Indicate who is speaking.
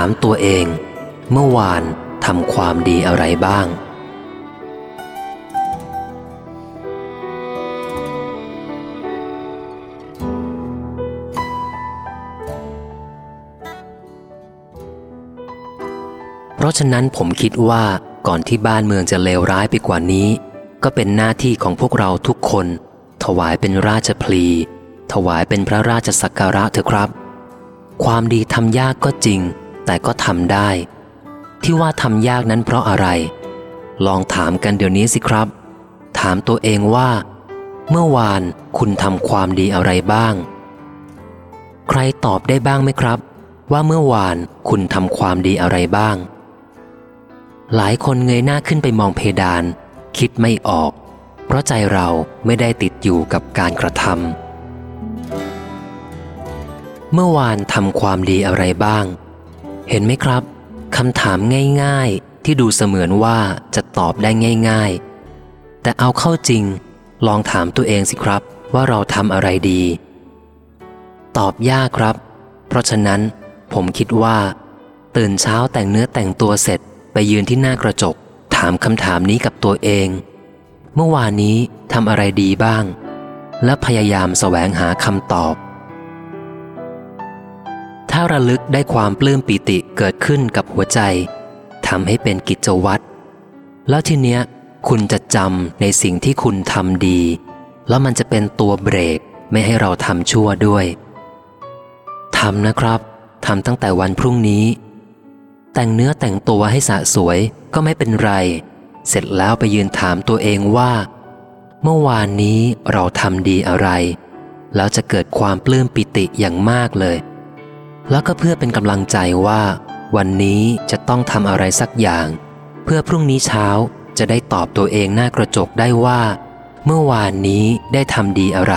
Speaker 1: ามตัวเอง เมื่อวานทำความดีอะไรบ้าง เพราะฉะนั้นผมคิดว่าก่อนที่บ้านเมืองจะเลวร้ายไปกว่านี้ ก็เป็นหน้าที่ของพวกเราทุกคน ถวายเป็นราชพลี ถวายเป็นพระราชสักการะเถอะครับ ความดีทำยากก็จริง แต่ก็ทำได้ ที่ว่าทำยากนั้นเพราะอะไร ลองถามกันเดี๋ยวนี้สิครับ ถามตัวเองว่า เมื่อวานคุณทำความดีอะไรบ้าง ใครตอบได้บ้างไหมครับ ว่าเมื่อวานคุณทำความดีอะไรบ้าง หลายคนเงยหน้าขึ้นไปมองเพดาน คิดไม่ออก เพราะใจเราไม่ได้ติดอยู่กับการกระทำเมื่อวานทำความดีอะไรบ้าง เห็นไหมครับคำถามง่ายๆ ที่ดูเสมือนว่าจะตอบได้ง่าย ๆ แต่เอาเข้าจริง ลองถามตัวเองสิครับว่าเราทำอะไรดี ตอบยากครับ เพราะฉะนั้น ผมคิดว่า ตื่นเช้าแต่งเนื้อแต่งตัวเสร็จไปยืนที่หน้ากระจก ถามคำถามนี้กับตัวเอง เมื่อวานนี้ทำอะไรดีบ้าง และพยายามแสวงหาคำตอบ ระลึกได้ความปลื้มปิติเกิดขึ้นกับหัวใจทำให้เป็นกิจวัตรแล้วทีเนี้ย คุณจะจำในสิ่งที่คุณทำดี แล้วมันจะเป็นตัวเบรกไม่ให้เราทำชั่วด้วยทำนะครับทำตั้งแต่วันพรุ่งนี้ แต่งเนื้อแต่งตัวให้สะสวยก็ไม่เป็นไร เสร็จแล้วไปยืนถามตัวเองว่า เมื่อวานนี้เราทำดีอะไร แล้วจะเกิดความปลื้มปิติอย่างมากเลย แล้วก็เพื่อเป็นกำลังใจว่า วันนี้จะต้องทำอะไรสักอย่าง เพื่อพรุ่งนี้เช้าจะได้ตอบตัวเองหน้ากระจกได้ว่า เมื่อวานนี้ได้ทำดีอะไร